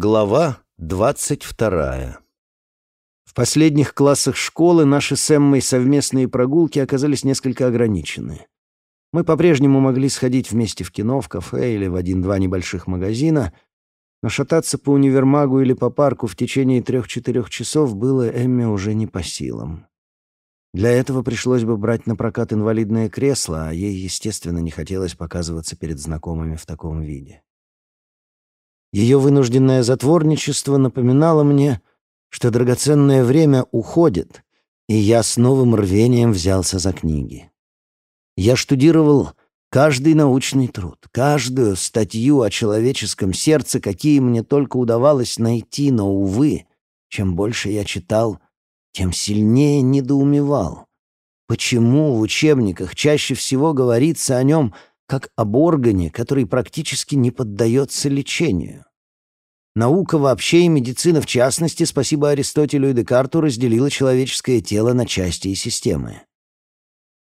Глава двадцать вторая В последних классах школы наши с Эммой совместные прогулки оказались несколько ограничены. Мы по-прежнему могли сходить вместе в кино, в кафе или в один-два небольших магазина, но шататься по универмагу или по парку в течение трех-четырех часов было Эмме уже не по силам. Для этого пришлось бы брать на прокат инвалидное кресло, а ей, естественно, не хотелось показываться перед знакомыми в таком виде. Ее вынужденное затворничество напоминало мне, что драгоценное время уходит, и я с новым рвением взялся за книги. Я штудировал каждый научный труд, каждую статью о человеческом сердце, какие мне только удавалось найти, но, увы, чем больше я читал, тем сильнее недоумевал. Почему в учебниках чаще всего говорится о нем как об органе, который практически не поддается лечению. Наука вообще и медицина в частности, спасибо Аристотелю и Декарту, разделила человеческое тело на части и системы.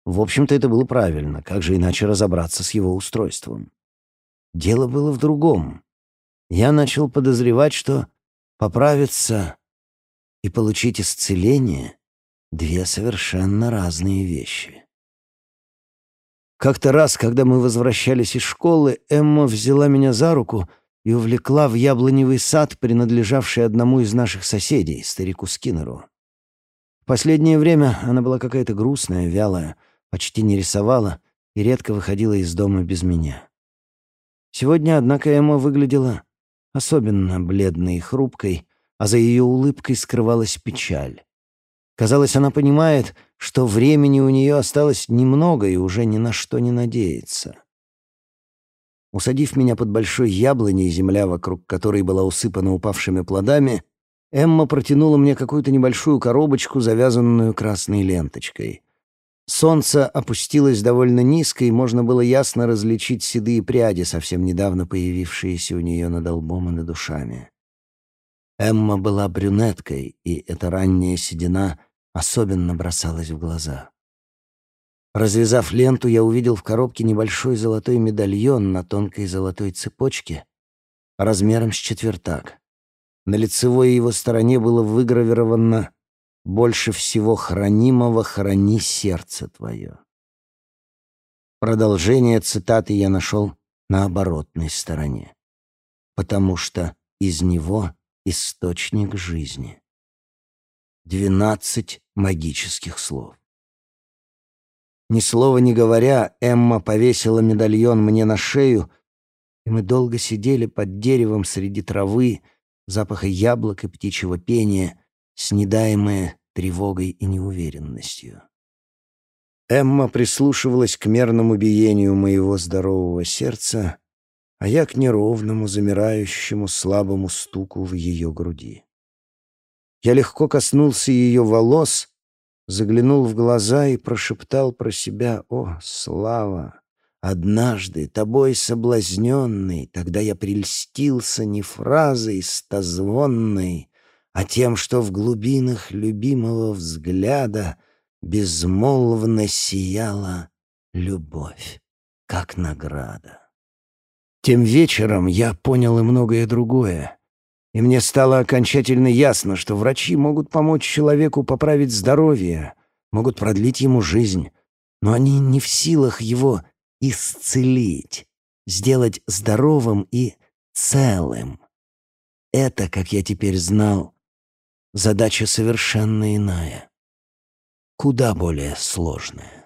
В общем-то, это было правильно, как же иначе разобраться с его устройством? Дело было в другом. Я начал подозревать, что поправиться и получить исцеление — две совершенно разные вещи. Как-то раз, когда мы возвращались из школы, Эмма взяла меня за руку и увлекла в яблоневый сад, принадлежавший одному из наших соседей, старику Скиннеру. В последнее время она была какая-то грустная, вялая, почти не рисовала и редко выходила из дома без меня. Сегодня, однако, Эмма выглядела особенно бледной и хрупкой, а за ее улыбкой скрывалась печаль. Казалось, она понимает, что времени у нее осталось немного и уже ни на что не надеется. Усадив меня под большой яблоней, земля вокруг которой была усыпана упавшими плодами, Эмма протянула мне какую-то небольшую коробочку, завязанную красной ленточкой. Солнце опустилось довольно низко, и можно было ясно различить седые пряди, совсем недавно появившиеся у нее над лбом и над душами. Эмма была брюнеткой, и эта ранняя седина особенно бросалась в глаза. Развязав ленту, я увидел в коробке небольшой золотой медальон на тонкой золотой цепочке размером с четвертак. На лицевой его стороне было выгравировано «Больше всего хранимого храни сердце твое». Продолжение цитаты я нашел на оборотной стороне, потому что из него источник жизни. Двенадцать магических слов. Ни слова не говоря, Эмма повесила медальон мне на шею, и мы долго сидели под деревом среди травы, запаха яблок и птичьего пения, снедаемые тревогой и неуверенностью. Эмма прислушивалась к мерному биению моего здорового сердца, а я к неровному, замирающему, слабому стуку в ее груди. Я легко коснулся ее волос, заглянул в глаза и прошептал про себя «О, слава! Однажды, тобой соблазненный, тогда я прельстился не фразой стозвонной, а тем, что в глубинах любимого взгляда безмолвно сияла любовь, как награда. Тем вечером я понял и многое другое. И мне стало окончательно ясно, что врачи могут помочь человеку поправить здоровье, могут продлить ему жизнь, но они не в силах его исцелить, сделать здоровым и целым. Это, как я теперь знал, задача совершенно иная, куда более сложная.